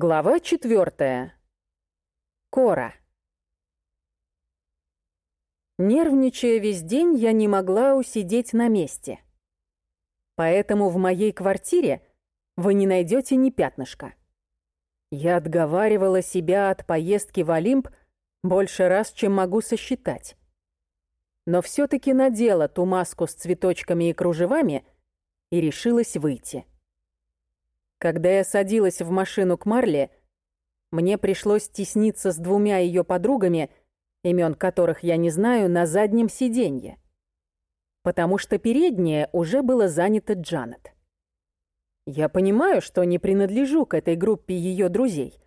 Глава четвертая. Кора. Нервничая весь день, я не могла усидеть на месте. Поэтому в моей квартире вы не найдете ни пятнышка. Я отговаривала себя от поездки в Олимп больше раз, чем могу сосчитать. Но все таки надела ту маску с цветочками и кружевами и решилась выйти. Когда я садилась в машину к Марле, мне пришлось тесниться с двумя ее подругами, имен которых я не знаю, на заднем сиденье. Потому что переднее уже было занято Джанет. Я понимаю, что не принадлежу к этой группе ее друзей,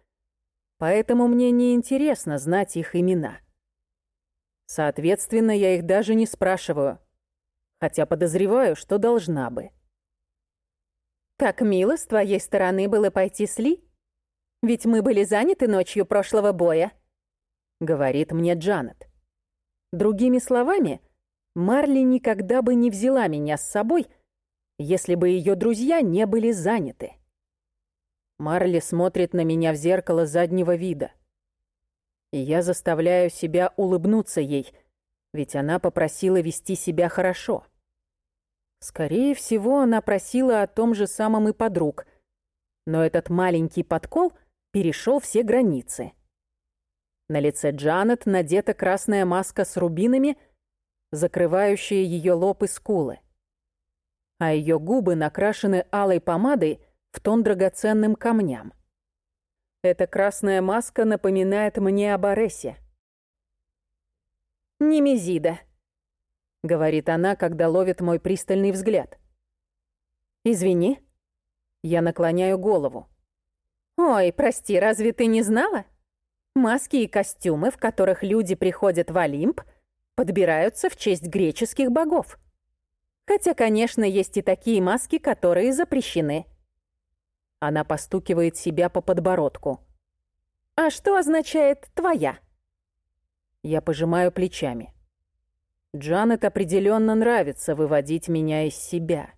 поэтому мне не интересно знать их имена. Соответственно, я их даже не спрашиваю, хотя подозреваю, что должна бы. «Как мило с твоей стороны было пойти с Ли. Ведь мы были заняты ночью прошлого боя», — говорит мне Джанет. Другими словами, Марли никогда бы не взяла меня с собой, если бы ее друзья не были заняты. Марли смотрит на меня в зеркало заднего вида. И я заставляю себя улыбнуться ей, ведь она попросила вести себя хорошо. Скорее всего, она просила о том же самом и подруг. Но этот маленький подкол перешел все границы. На лице Джанет надета красная маска с рубинами, закрывающая ее лоб и скулы. А ее губы накрашены алой помадой в тон драгоценным камням. Эта красная маска напоминает мне об Аресе. «Немезида», — говорит она, когда ловит мой пристальный взгляд. «Извини». Я наклоняю голову. «Ой, прости, разве ты не знала? Маски и костюмы, в которых люди приходят в Олимп, подбираются в честь греческих богов. Хотя, конечно, есть и такие маски, которые запрещены». Она постукивает себя по подбородку. «А что означает «твоя»?» Я пожимаю плечами. Джанет определенно нравится выводить меня из себя.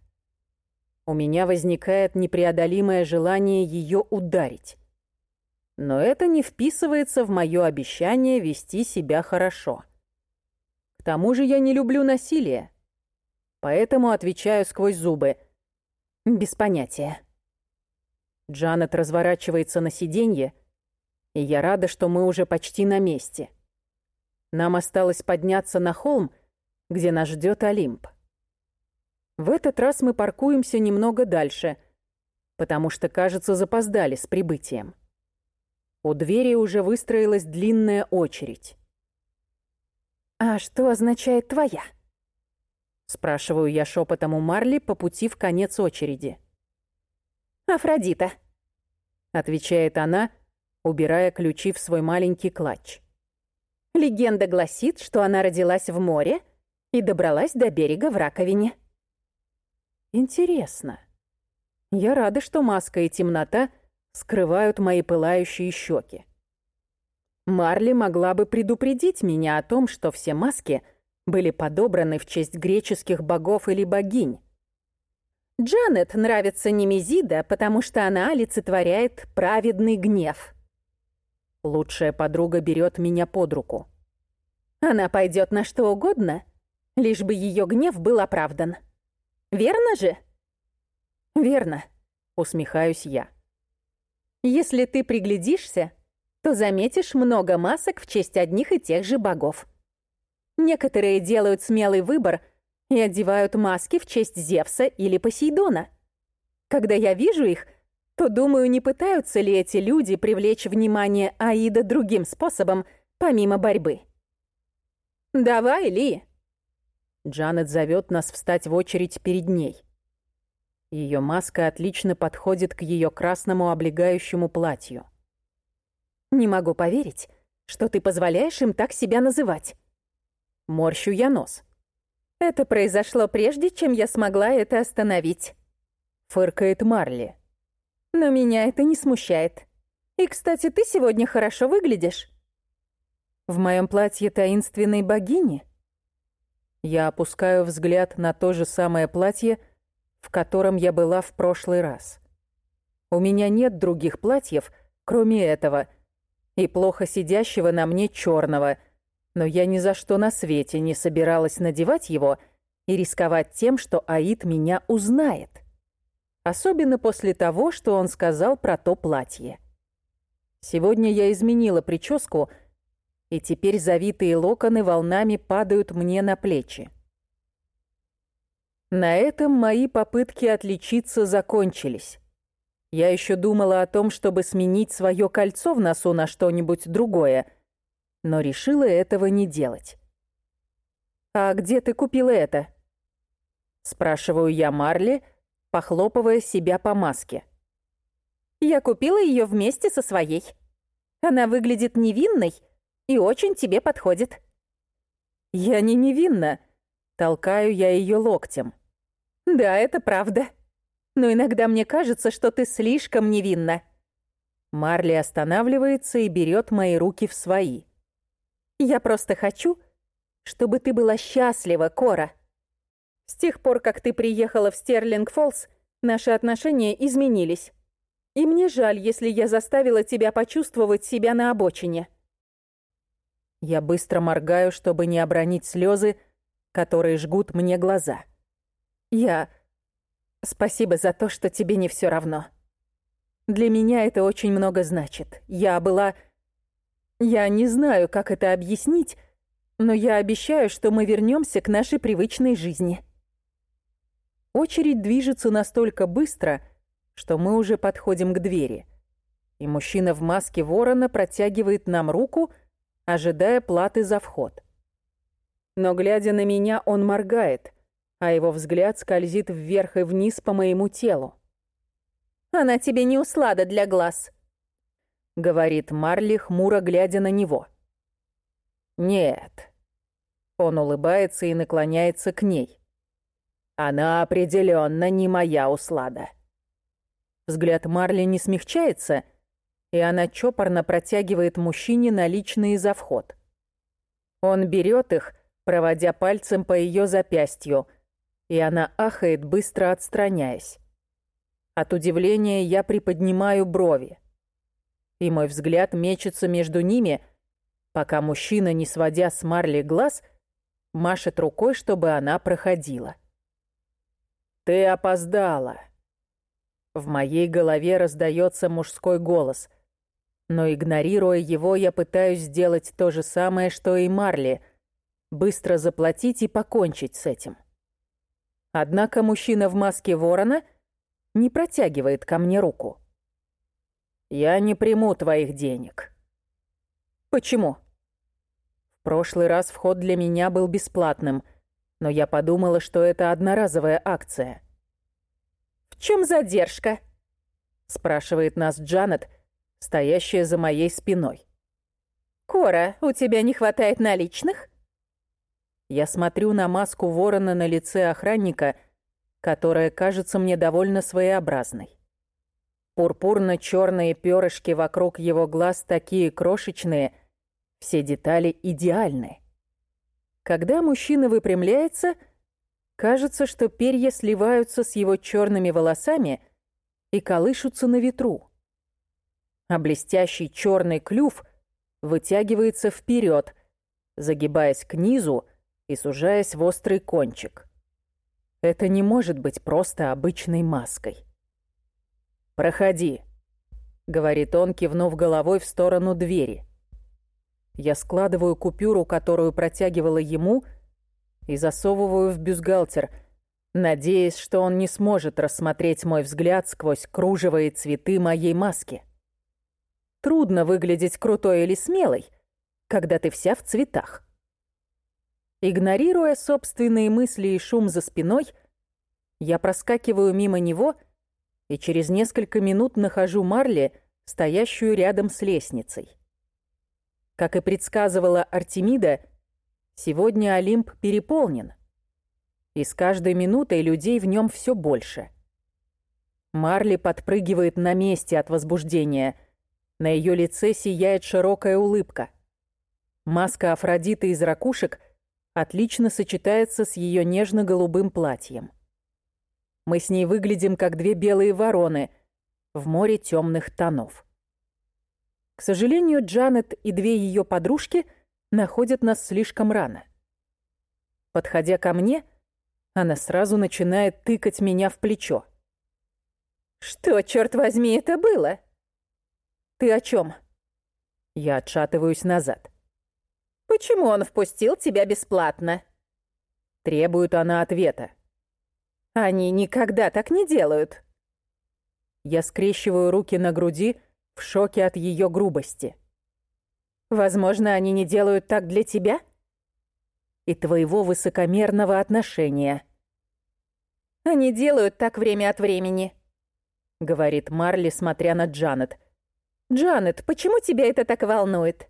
У меня возникает непреодолимое желание ее ударить. Но это не вписывается в мое обещание вести себя хорошо. К тому же я не люблю насилие. Поэтому отвечаю сквозь зубы. Без понятия. Джанет разворачивается на сиденье, и я рада, что мы уже почти на месте. Нам осталось подняться на холм — где нас ждет Олимп. В этот раз мы паркуемся немного дальше, потому что, кажется, запоздали с прибытием. У двери уже выстроилась длинная очередь. «А что означает «твоя»?» Спрашиваю я шепотом у Марли по пути в конец очереди. «Афродита», — отвечает она, убирая ключи в свой маленький клатч. «Легенда гласит, что она родилась в море, — и добралась до берега в раковине. Интересно. Я рада, что маска и темнота скрывают мои пылающие щеки. Марли могла бы предупредить меня о том, что все маски были подобраны в честь греческих богов или богинь. Джанет нравится Немезида, потому что она олицетворяет праведный гнев. Лучшая подруга берет меня под руку. Она пойдет на что угодно, лишь бы ее гнев был оправдан. Верно же? Верно, усмехаюсь я. Если ты приглядишься, то заметишь много масок в честь одних и тех же богов. Некоторые делают смелый выбор и одевают маски в честь Зевса или Посейдона. Когда я вижу их, то думаю, не пытаются ли эти люди привлечь внимание Аида другим способом, помимо борьбы. «Давай, Ли!» Джанет зовет нас встать в очередь перед ней. Ее маска отлично подходит к ее красному облегающему платью. «Не могу поверить, что ты позволяешь им так себя называть». Морщу я нос. «Это произошло прежде, чем я смогла это остановить», — фыркает Марли. «Но меня это не смущает. И, кстати, ты сегодня хорошо выглядишь». «В моем платье таинственной богини?» Я опускаю взгляд на то же самое платье, в котором я была в прошлый раз. У меня нет других платьев, кроме этого, и плохо сидящего на мне черного, но я ни за что на свете не собиралась надевать его и рисковать тем, что Аид меня узнает. Особенно после того, что он сказал про то платье. Сегодня я изменила прическу, и теперь завитые локоны волнами падают мне на плечи. На этом мои попытки отличиться закончились. Я еще думала о том, чтобы сменить свое кольцо в носу на что-нибудь другое, но решила этого не делать. «А где ты купила это?» Спрашиваю я Марли, похлопывая себя по маске. «Я купила ее вместе со своей. Она выглядит невинной и очень тебе подходит». «Я не невинна», — толкаю я ее локтем. «Да, это правда», но иногда мне кажется, что ты слишком невинна». Марли останавливается и берет мои руки в свои. «Я просто хочу, чтобы ты была счастлива, Кора. С тех пор, как ты приехала в Стерлинг-Фоллс, наши отношения изменились. И мне жаль, если я заставила тебя почувствовать себя на обочине». Я быстро моргаю, чтобы не обронить слезы, которые жгут мне глаза. «Я...» Спасибо за то, что тебе не все равно. Для меня это очень много значит. Я была... Я не знаю, как это объяснить, но я обещаю, что мы вернемся к нашей привычной жизни. Очередь движется настолько быстро, что мы уже подходим к двери. И мужчина в маске ворона протягивает нам руку, ожидая платы за вход. Но, глядя на меня, он моргает, а его взгляд скользит вверх и вниз по моему телу. «Она тебе не услада для глаз», — говорит Марли, хмуро глядя на него. «Нет». Он улыбается и наклоняется к ней. «Она определенно не моя услада». Взгляд Марли не смягчается, и она чопорно протягивает мужчине наличные за вход. Он берет их, проводя пальцем по ее запястью, и она ахает, быстро отстраняясь. От удивления я приподнимаю брови, и мой взгляд мечется между ними, пока мужчина, не сводя с Марли глаз, машет рукой, чтобы она проходила. «Ты опоздала!» В моей голове раздается мужской голос, но, игнорируя его, я пытаюсь сделать то же самое, что и Марли — быстро заплатить и покончить с этим. Однако мужчина в маске ворона не протягивает ко мне руку. «Я не приму твоих денег». «Почему?» В прошлый раз вход для меня был бесплатным, но я подумала, что это одноразовая акция. «В чем задержка?» спрашивает нас Джанет, стоящая за моей спиной. «Кора, у тебя не хватает наличных?» Я смотрю на маску ворона на лице охранника, которая кажется мне довольно своеобразной. пурпурно черные перышки вокруг его глаз такие крошечные, все детали идеальны. Когда мужчина выпрямляется, кажется, что перья сливаются с его черными волосами и колышутся на ветру. А блестящий черный клюв вытягивается вперед, загибаясь к низу, и сужаясь в острый кончик. Это не может быть просто обычной маской. «Проходи», — говорит он, кивнув головой в сторону двери. Я складываю купюру, которую протягивала ему, и засовываю в бюстгальтер, надеясь, что он не сможет рассмотреть мой взгляд сквозь кружево и цветы моей маски. Трудно выглядеть крутой или смелой, когда ты вся в цветах. Игнорируя собственные мысли и шум за спиной, я проскакиваю мимо него и через несколько минут нахожу Марли, стоящую рядом с лестницей. Как и предсказывала Артемида, сегодня Олимп переполнен, и с каждой минутой людей в нем все больше. Марли подпрыгивает на месте от возбуждения. На ее лице сияет широкая улыбка. Маска Афродиты из ракушек — отлично сочетается с ее нежно-голубым платьем. Мы с ней выглядим как две белые вороны в море темных тонов. К сожалению, Джанет и две ее подружки находят нас слишком рано. Подходя ко мне, она сразу начинает тыкать меня в плечо. «Что, черт возьми, это было?» «Ты о чем? Я отшатываюсь назад. «Почему он впустил тебя бесплатно?» Требует она ответа. «Они никогда так не делают». Я скрещиваю руки на груди в шоке от ее грубости. «Возможно, они не делают так для тебя?» «И твоего высокомерного отношения». «Они делают так время от времени», — говорит Марли, смотря на Джанет. «Джанет, почему тебя это так волнует?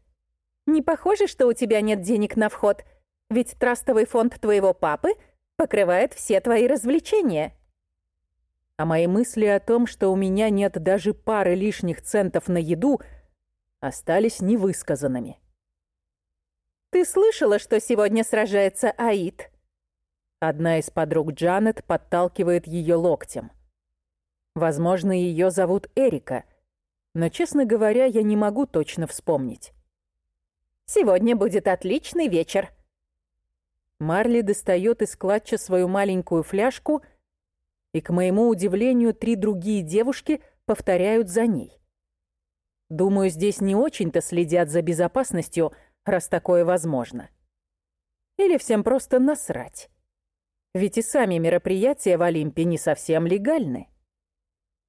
Не похоже, что у тебя нет денег на вход, ведь трастовый фонд твоего папы покрывает все твои развлечения». А мои мысли о том, что у меня нет даже пары лишних центов на еду, остались невысказанными. «Ты слышала, что сегодня сражается Аид?» Одна из подруг Джанет подталкивает ее локтем. Возможно, ее зовут Эрика, но, честно говоря, я не могу точно вспомнить. «Сегодня будет отличный вечер». Марли достает из клатча свою маленькую фляжку, и, к моему удивлению, три другие девушки повторяют за ней. Думаю, здесь не очень-то следят за безопасностью, раз такое возможно. Или всем просто насрать. Ведь и сами мероприятия в Олимпе не совсем легальны.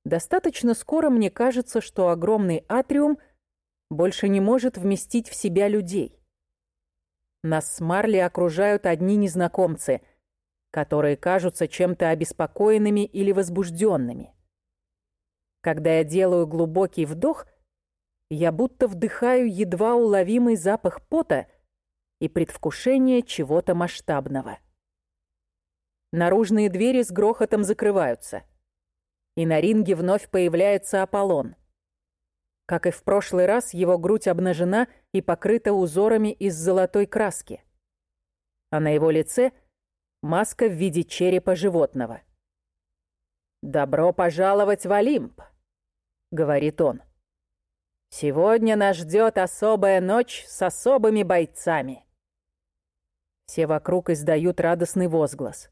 Достаточно скоро мне кажется, что огромный атриум больше не может вместить в себя людей. Нас с Марли окружают одни незнакомцы, которые кажутся чем-то обеспокоенными или возбужденными. Когда я делаю глубокий вдох, я будто вдыхаю едва уловимый запах пота и предвкушение чего-то масштабного. Наружные двери с грохотом закрываются — и на ринге вновь появляется Аполлон. Как и в прошлый раз, его грудь обнажена и покрыта узорами из золотой краски. А на его лице маска в виде черепа животного. «Добро пожаловать в Олимп», — говорит он. «Сегодня нас ждет особая ночь с особыми бойцами». Все вокруг издают радостный возглас.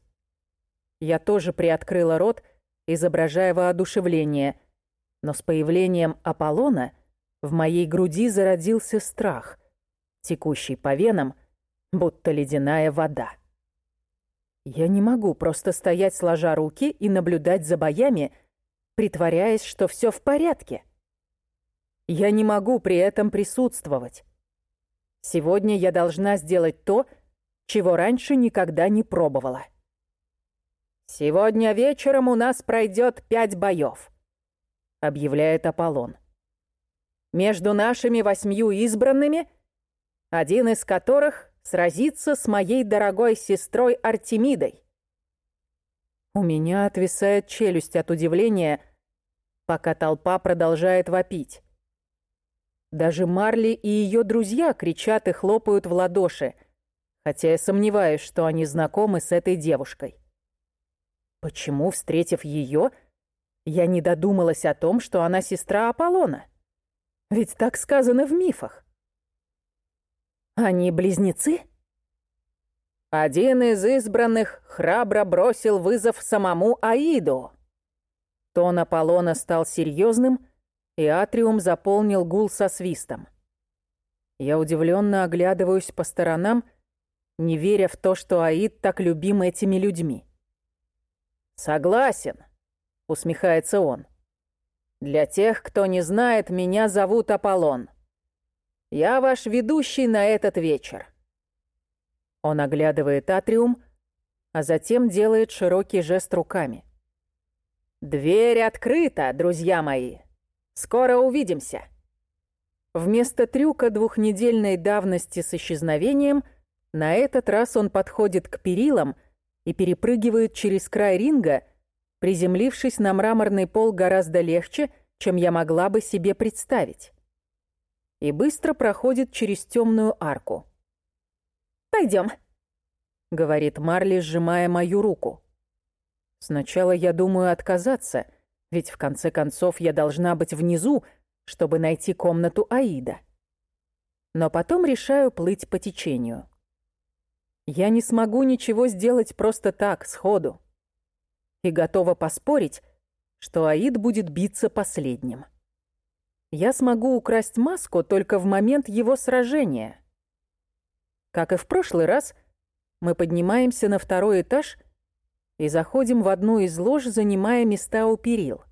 Я тоже приоткрыла рот, изображая воодушевление, но с появлением Аполлона в моей груди зародился страх, текущий по венам, будто ледяная вода. Я не могу просто стоять сложа руки и наблюдать за боями, притворяясь, что все в порядке. Я не могу при этом присутствовать. Сегодня я должна сделать то, чего раньше никогда не пробовала. «Сегодня вечером у нас пройдет пять боев», — объявляет Аполлон. «Между нашими восьмью избранными, один из которых сразится с моей дорогой сестрой Артемидой». У меня отвисает челюсть от удивления, пока толпа продолжает вопить. Даже Марли и ее друзья кричат и хлопают в ладоши, хотя я сомневаюсь, что они знакомы с этой девушкой. Почему, встретив ее, я не додумалась о том, что она сестра Аполлона? Ведь так сказано в мифах. Они близнецы? Один из избранных храбро бросил вызов самому Аиду. Тон Аполлона стал серьезным, и атриум заполнил гул со свистом. Я удивленно оглядываюсь по сторонам, не веря в то, что Аид так любим этими людьми. «Согласен», — усмехается он. «Для тех, кто не знает, меня зовут Аполлон. Я ваш ведущий на этот вечер». Он оглядывает атриум, а затем делает широкий жест руками. «Дверь открыта, друзья мои. Скоро увидимся». Вместо трюка двухнедельной давности с исчезновением, на этот раз он подходит к перилам и перепрыгивает через край ринга, приземлившись на мраморный пол гораздо легче, чем я могла бы себе представить. И быстро проходит через темную арку. Пойдем, говорит Марли, сжимая мою руку. Сначала я думаю отказаться, ведь в конце концов я должна быть внизу, чтобы найти комнату Аида. Но потом решаю плыть по течению. Я не смогу ничего сделать просто так, сходу. И готова поспорить, что Аид будет биться последним. Я смогу украсть маску только в момент его сражения. Как и в прошлый раз, мы поднимаемся на второй этаж и заходим в одну из лож, занимая места у перил.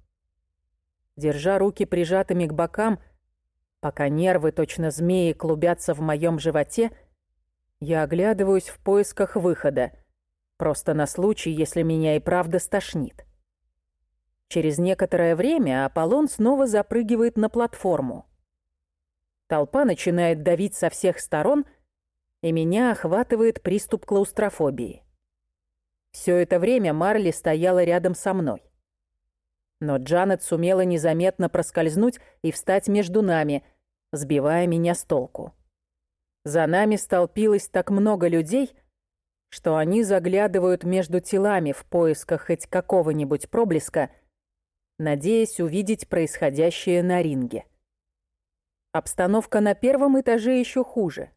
Держа руки прижатыми к бокам, пока нервы точно змеи клубятся в моем животе, я оглядываюсь в поисках выхода, просто на случай, если меня и правда стошнит. Через некоторое время Аполлон снова запрыгивает на платформу. Толпа начинает давить со всех сторон, и меня охватывает приступ клаустрофобии. Все это время Марли стояла рядом со мной. Но Джанет сумела незаметно проскользнуть и встать между нами, сбивая меня с толку. За нами столпилось так много людей, что они заглядывают между телами в поисках хоть какого-нибудь проблеска, надеясь увидеть происходящее на ринге. Обстановка на первом этаже еще хуже.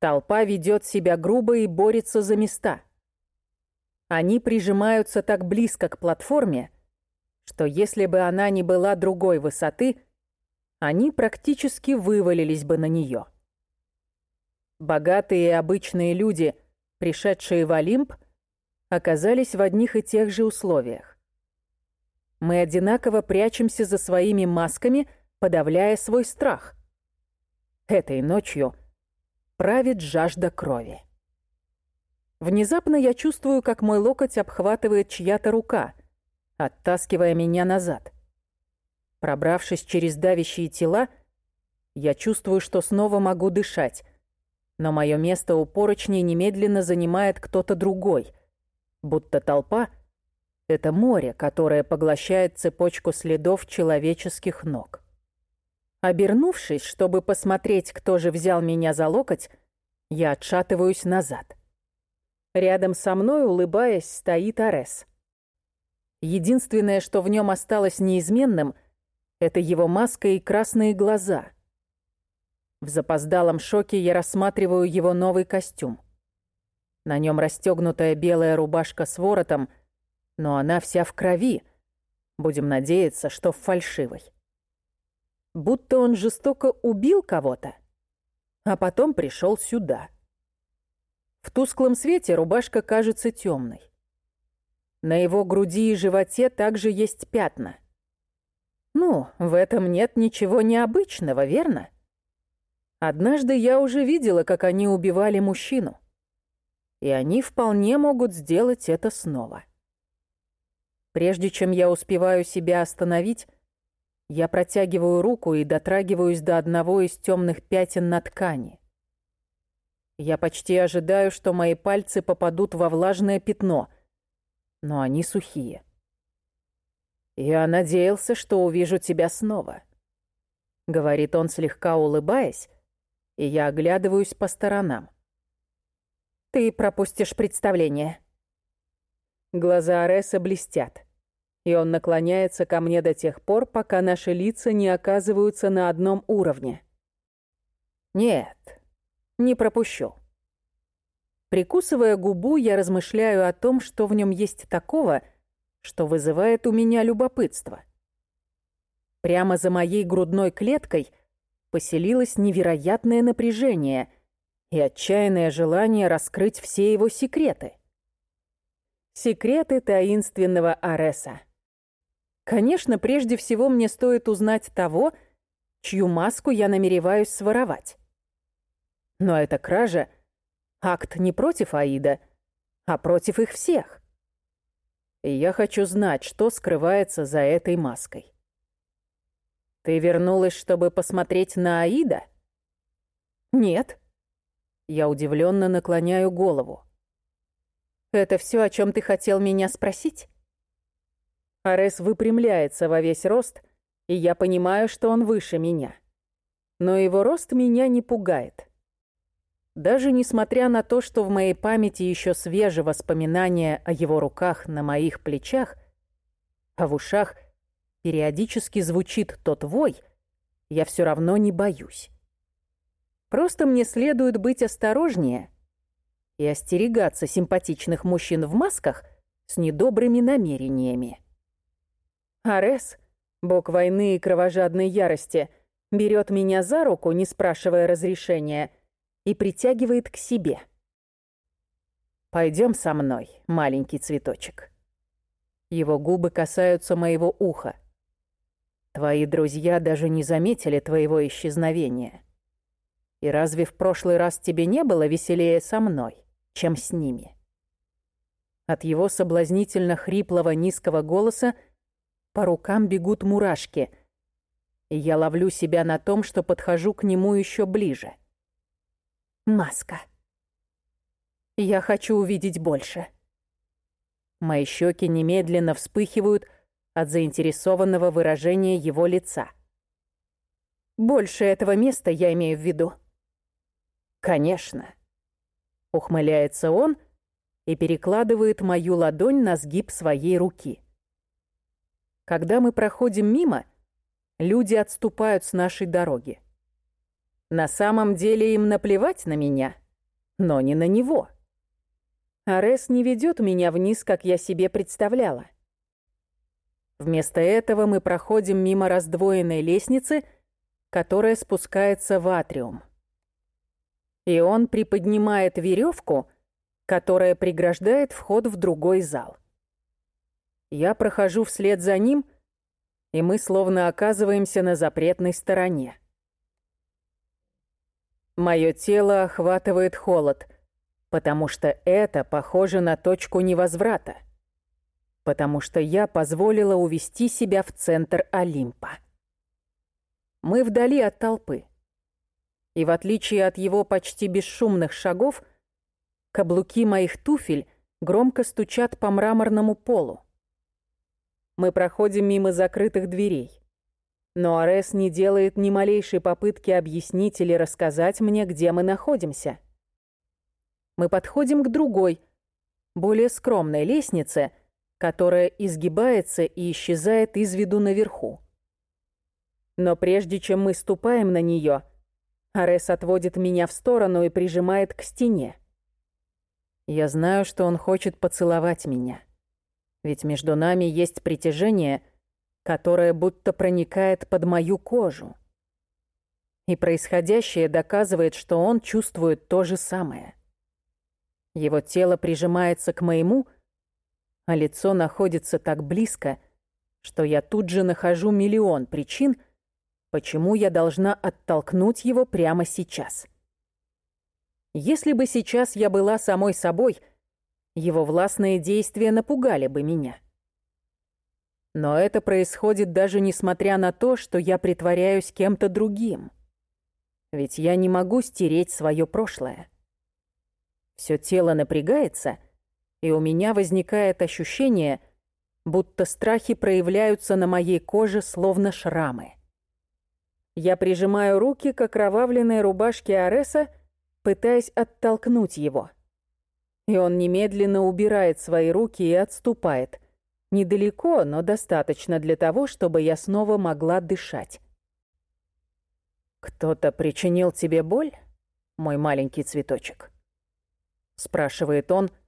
Толпа ведет себя грубо и борется за места. Они прижимаются так близко к платформе, что если бы она не была другой высоты, они практически вывалились бы на нее. Богатые и обычные люди, пришедшие в Олимп, оказались в одних и тех же условиях. Мы одинаково прячемся за своими масками, подавляя свой страх. Этой ночью правит жажда крови. Внезапно я чувствую, как мой локоть обхватывает чья-то рука, оттаскивая меня назад. Пробравшись через давящие тела, я чувствую, что снова могу дышать, но мое место у поручней немедленно занимает кто-то другой, будто толпа — это море, которое поглощает цепочку следов человеческих ног. Обернувшись, чтобы посмотреть, кто же взял меня за локоть, я отшатываюсь назад. Рядом со мной, улыбаясь, стоит Арес. Единственное, что в нем осталось неизменным, это его маска и красные глаза — в запоздалом шоке я рассматриваю его новый костюм. На нем расстегнутая белая рубашка с воротом, но она вся в крови. Будем надеяться, что в фальшивой. Будто он жестоко убил кого-то, а потом пришел сюда. В тусклом свете рубашка кажется темной. На его груди и животе также есть пятна. Ну, в этом нет ничего необычного, верно? Однажды я уже видела, как они убивали мужчину. И они вполне могут сделать это снова. Прежде чем я успеваю себя остановить, я протягиваю руку и дотрагиваюсь до одного из темных пятен на ткани. Я почти ожидаю, что мои пальцы попадут во влажное пятно, но они сухие. «Я надеялся, что увижу тебя снова», — говорит он, слегка улыбаясь, и я оглядываюсь по сторонам. «Ты пропустишь представление». Глаза Ареса блестят, и он наклоняется ко мне до тех пор, пока наши лица не оказываются на одном уровне. «Нет, не пропущу». Прикусывая губу, я размышляю о том, что в нем есть такого, что вызывает у меня любопытство. Прямо за моей грудной клеткой — поселилось невероятное напряжение и отчаянное желание раскрыть все его секреты. Секреты таинственного Ареса. Конечно, прежде всего мне стоит узнать того, чью маску я намереваюсь своровать. Но эта кража — акт не против Аида, а против их всех. И я хочу знать, что скрывается за этой маской. «Ты вернулась, чтобы посмотреть на Аида?» «Нет». Я удивленно наклоняю голову. «Это все, о чем ты хотел меня спросить?» Арес выпрямляется во весь рост, и я понимаю, что он выше меня. Но его рост меня не пугает. Даже несмотря на то, что в моей памяти еще свежи воспоминания о его руках на моих плечах, а в ушах периодически звучит тот вой, я все равно не боюсь. Просто мне следует быть осторожнее и остерегаться симпатичных мужчин в масках с недобрыми намерениями. Арес, бог войны и кровожадной ярости, берет меня за руку, не спрашивая разрешения, и притягивает к себе. Пойдем со мной, маленький цветочек. Его губы касаются моего уха. Твои друзья даже не заметили твоего исчезновения. И разве в прошлый раз тебе не было веселее со мной, чем с ними? От его соблазнительно хриплого низкого голоса по рукам бегут мурашки, и я ловлю себя на том, что подхожу к нему еще ближе. Маска. Я хочу увидеть больше. Мои щеки немедленно вспыхивают от заинтересованного выражения его лица. «Больше этого места я имею в виду». «Конечно», — ухмыляется он и перекладывает мою ладонь на сгиб своей руки. Когда мы проходим мимо, люди отступают с нашей дороги. На самом деле им наплевать на меня, но не на него. Арес не ведет меня вниз, как я себе представляла. Вместо этого мы проходим мимо раздвоенной лестницы, которая спускается в атриум. И он приподнимает веревку, которая преграждает вход в другой зал. Я прохожу вслед за ним, и мы словно оказываемся на запретной стороне. Моё тело охватывает холод, потому что это похоже на точку невозврата потому что я позволила увести себя в центр Олимпа. Мы вдали от толпы. И в отличие от его почти бесшумных шагов, каблуки моих туфель громко стучат по мраморному полу. Мы проходим мимо закрытых дверей. Но Арес не делает ни малейшей попытки объяснить или рассказать мне, где мы находимся. Мы подходим к другой, более скромной лестнице — которая изгибается и исчезает из виду наверху. Но прежде чем мы ступаем на нее, Арес отводит меня в сторону и прижимает к стене. Я знаю, что он хочет поцеловать меня. Ведь между нами есть притяжение, которое будто проникает под мою кожу. И происходящее доказывает, что он чувствует то же самое. Его тело прижимается к моему, а лицо находится так близко, что я тут же нахожу миллион причин, почему я должна оттолкнуть его прямо сейчас. Если бы сейчас я была самой собой, его властные действия напугали бы меня. Но это происходит даже несмотря на то, что я притворяюсь кем-то другим. Ведь я не могу стереть свое прошлое. Все тело напрягается — и у меня возникает ощущение, будто страхи проявляются на моей коже словно шрамы. Я прижимаю руки к окровавленной рубашке Ареса, пытаясь оттолкнуть его. И он немедленно убирает свои руки и отступает. Недалеко, но достаточно для того, чтобы я снова могла дышать. «Кто-то причинил тебе боль, мой маленький цветочек?» Спрашивает он, —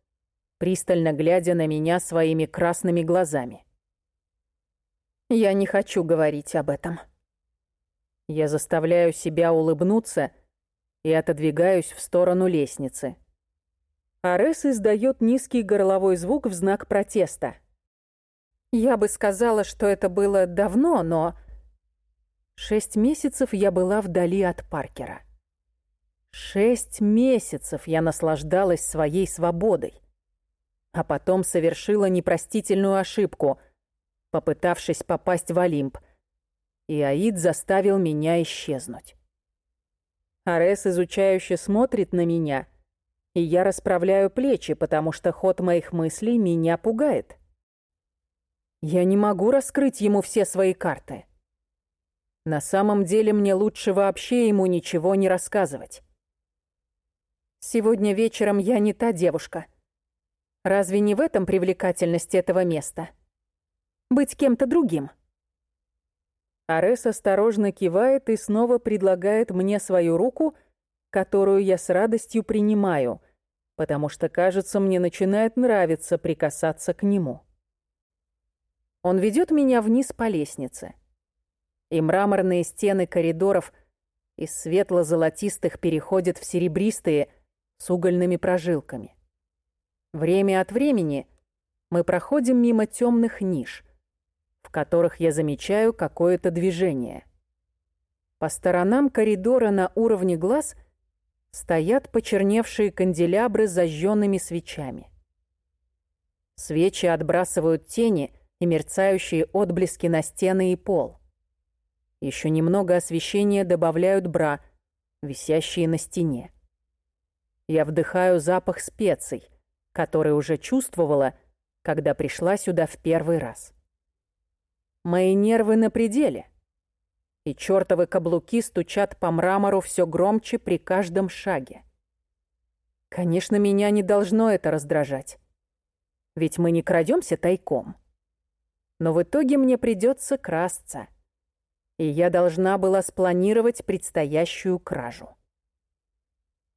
пристально глядя на меня своими красными глазами. Я не хочу говорить об этом. Я заставляю себя улыбнуться и отодвигаюсь в сторону лестницы. Арес издает низкий горловой звук в знак протеста. Я бы сказала, что это было давно, но... Шесть месяцев я была вдали от Паркера. Шесть месяцев я наслаждалась своей свободой а потом совершила непростительную ошибку, попытавшись попасть в Олимп. И Аид заставил меня исчезнуть. Арес изучающе смотрит на меня, и я расправляю плечи, потому что ход моих мыслей меня пугает. Я не могу раскрыть ему все свои карты. На самом деле мне лучше вообще ему ничего не рассказывать. Сегодня вечером я не та девушка — Разве не в этом привлекательность этого места? Быть кем-то другим. Арес осторожно кивает и снова предлагает мне свою руку, которую я с радостью принимаю, потому что, кажется, мне начинает нравиться прикасаться к нему. Он ведет меня вниз по лестнице. И мраморные стены коридоров из светло-золотистых переходят в серебристые с угольными прожилками. Время от времени мы проходим мимо темных ниш, в которых я замечаю какое-то движение. По сторонам коридора на уровне глаз стоят почерневшие канделябры с зажженными свечами. Свечи отбрасывают тени и мерцающие отблески на стены и пол. Еще немного освещения добавляют бра, висящие на стене. Я вдыхаю запах специй, который уже чувствовала, когда пришла сюда в первый раз. Мои нервы на пределе, и чертовы каблуки стучат по мрамору все громче при каждом шаге. Конечно, меня не должно это раздражать. Ведь мы не крадемся тайком. Но в итоге мне придется красться. И я должна была спланировать предстоящую кражу.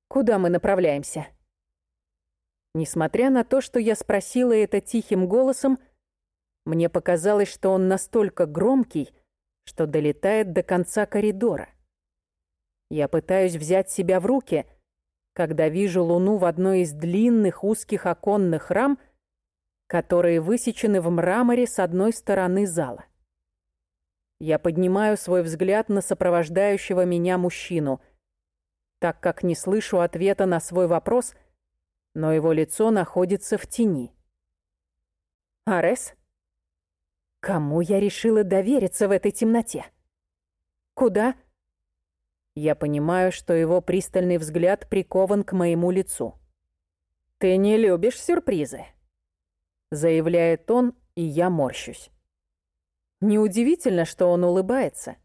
Куда мы направляемся? Несмотря на то, что я спросила это тихим голосом, мне показалось, что он настолько громкий, что долетает до конца коридора. Я пытаюсь взять себя в руки, когда вижу луну в одной из длинных узких оконных рам, которые высечены в мраморе с одной стороны зала. Я поднимаю свой взгляд на сопровождающего меня мужчину, так как не слышу ответа на свой вопрос, но его лицо находится в тени. «Арес?» Кому я решила довериться в этой темноте? Куда? Я понимаю, что его пристальный взгляд прикован к моему лицу. «Ты не любишь сюрпризы», — заявляет он, и я морщусь. Неудивительно, что он улыбается.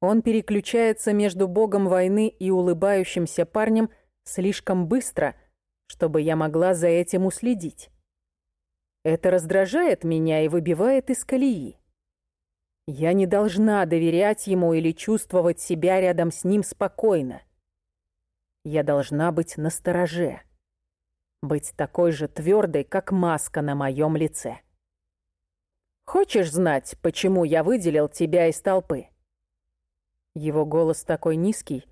Он переключается между богом войны и улыбающимся парнем слишком быстро, чтобы я могла за этим уследить. Это раздражает меня и выбивает из колеи. Я не должна доверять ему или чувствовать себя рядом с ним спокойно. Я должна быть настороже. Быть такой же твердой, как маска на моем лице. Хочешь знать, почему я выделил тебя из толпы? Его голос такой низкий,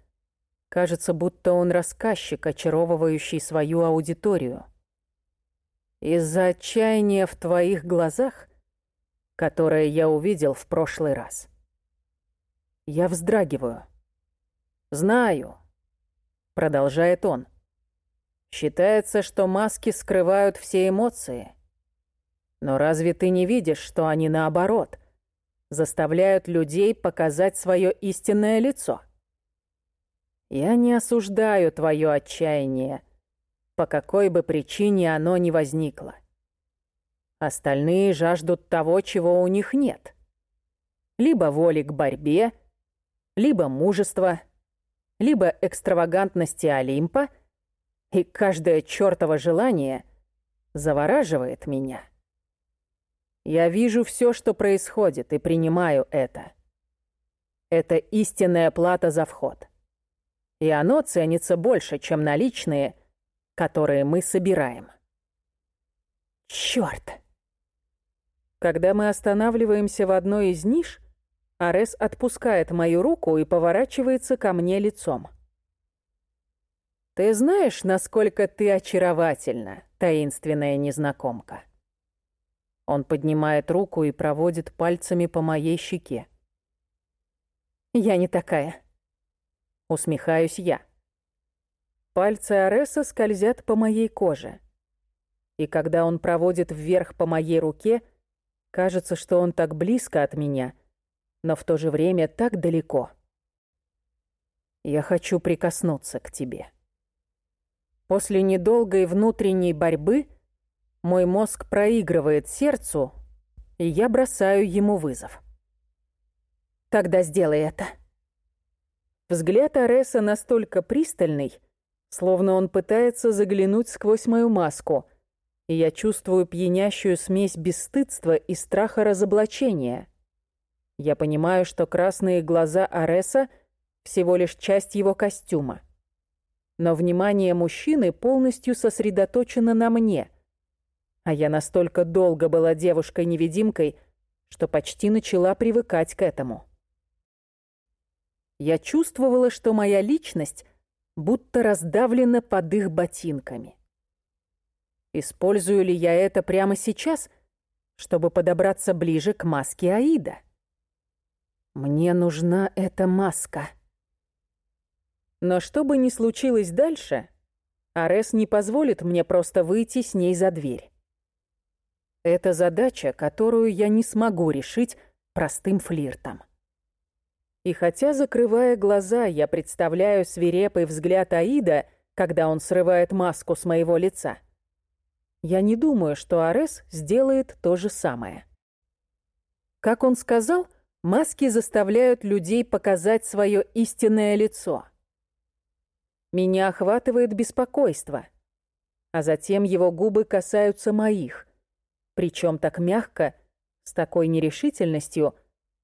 кажется, будто он рассказчик, очаровывающий свою аудиторию. Из-за отчаяния в твоих глазах, которое я увидел в прошлый раз. Я вздрагиваю. «Знаю», — продолжает он. «Считается, что маски скрывают все эмоции. Но разве ты не видишь, что они наоборот, заставляют людей показать свое истинное лицо?» Я не осуждаю твое отчаяние, — по какой бы причине оно ни возникло. Остальные жаждут того, чего у них нет. Либо воли к борьбе, либо мужества, либо экстравагантности Олимпа, и каждое чёртово желание завораживает меня. Я вижу все, что происходит, и принимаю это. Это истинная плата за вход. И оно ценится больше, чем наличные – которые мы собираем. Чёрт! Когда мы останавливаемся в одной из ниш, Арес отпускает мою руку и поворачивается ко мне лицом. «Ты знаешь, насколько ты очаровательна, таинственная незнакомка?» Он поднимает руку и проводит пальцами по моей щеке. «Я не такая», — усмехаюсь я. Пальцы Ареса скользят по моей коже. И когда он проводит вверх по моей руке, кажется, что он так близко от меня, но в то же время так далеко. Я хочу прикоснуться к тебе. После недолгой внутренней борьбы мой мозг проигрывает сердцу, и я бросаю ему вызов. Тогда сделай это. Взгляд Ареса настолько пристальный, Словно он пытается заглянуть сквозь мою маску, и я чувствую пьянящую смесь бесстыдства и страха разоблачения. Я понимаю, что красные глаза Ареса — всего лишь часть его костюма. Но внимание мужчины полностью сосредоточено на мне. А я настолько долго была девушкой-невидимкой, что почти начала привыкать к этому. Я чувствовала, что моя личность будто раздавлена под их ботинками. Использую ли я это прямо сейчас, чтобы подобраться ближе к маске Аида? Мне нужна эта маска. Но что бы ни случилось дальше, Арес не позволит мне просто выйти с ней за дверь. Это задача, которую я не смогу решить простым флиртом. И хотя, закрывая глаза, я представляю свирепый взгляд Аида, когда он срывает маску с моего лица, я не думаю, что Арес сделает то же самое. Как он сказал, маски заставляют людей показать свое истинное лицо. Меня охватывает беспокойство, а затем его губы касаются моих, причем так мягко, с такой нерешительностью,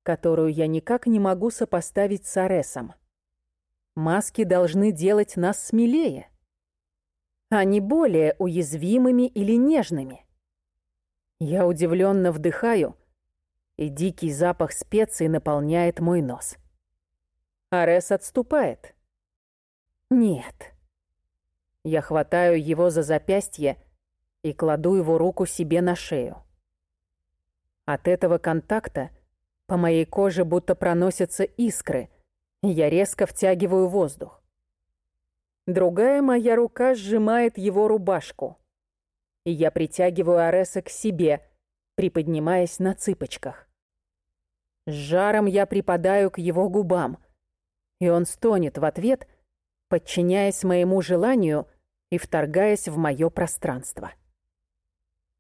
которую я никак не могу сопоставить с Аресом. Маски должны делать нас смелее, а не более уязвимыми или нежными. Я удивленно вдыхаю, и дикий запах специй наполняет мой нос. Арес отступает. Нет. Я хватаю его за запястье и кладу его руку себе на шею. От этого контакта по моей коже будто проносятся искры, я резко втягиваю воздух. Другая моя рука сжимает его рубашку, и я притягиваю Ареса к себе, приподнимаясь на цыпочках. С жаром я припадаю к его губам, и он стонет в ответ, подчиняясь моему желанию и вторгаясь в мое пространство.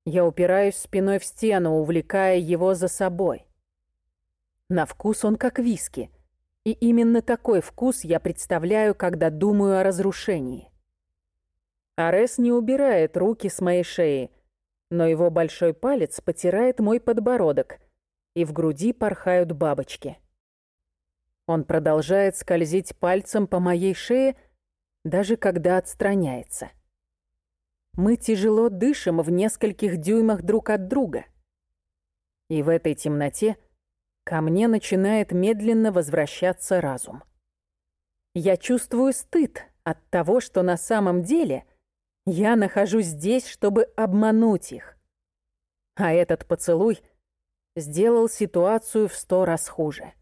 Я упираюсь спиной в стену, увлекая его за собой. На вкус он как виски. И именно такой вкус я представляю, когда думаю о разрушении. Арес не убирает руки с моей шеи, но его большой палец потирает мой подбородок, и в груди порхают бабочки. Он продолжает скользить пальцем по моей шее, даже когда отстраняется. Мы тяжело дышим в нескольких дюймах друг от друга. И в этой темноте — Ко мне начинает медленно возвращаться разум. Я чувствую стыд от того, что на самом деле я нахожусь здесь, чтобы обмануть их. А этот поцелуй сделал ситуацию в сто раз хуже.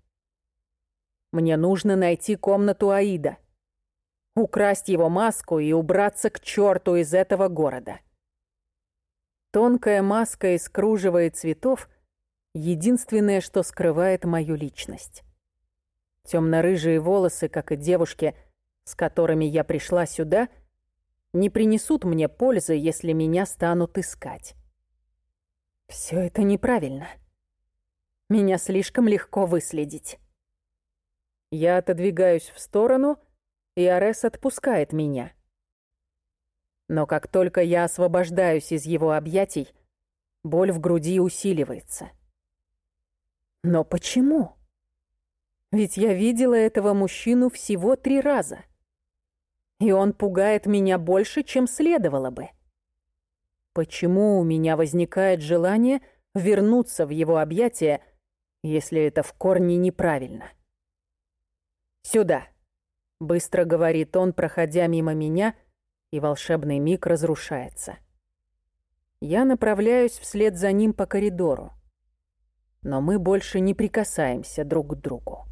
Мне нужно найти комнату Аида, украсть его маску и убраться к черту из этого города. Тонкая маска из кружева и цветов — единственное, что скрывает мою личность. Темно-рыжие волосы, как и девушки, с которыми я пришла сюда, не принесут мне пользы, если меня станут искать. Все это неправильно. Меня слишком легко выследить. Я отодвигаюсь в сторону, и Арес отпускает меня. Но как только я освобождаюсь из его объятий, боль в груди усиливается. Но почему? Ведь я видела этого мужчину всего три раза. И он пугает меня больше, чем следовало бы. Почему у меня возникает желание вернуться в его объятия, если это в корне неправильно? «Сюда», — быстро говорит он, проходя мимо меня, и волшебный миг разрушается. Я направляюсь вслед за ним по коридору но мы больше не прикасаемся друг к другу.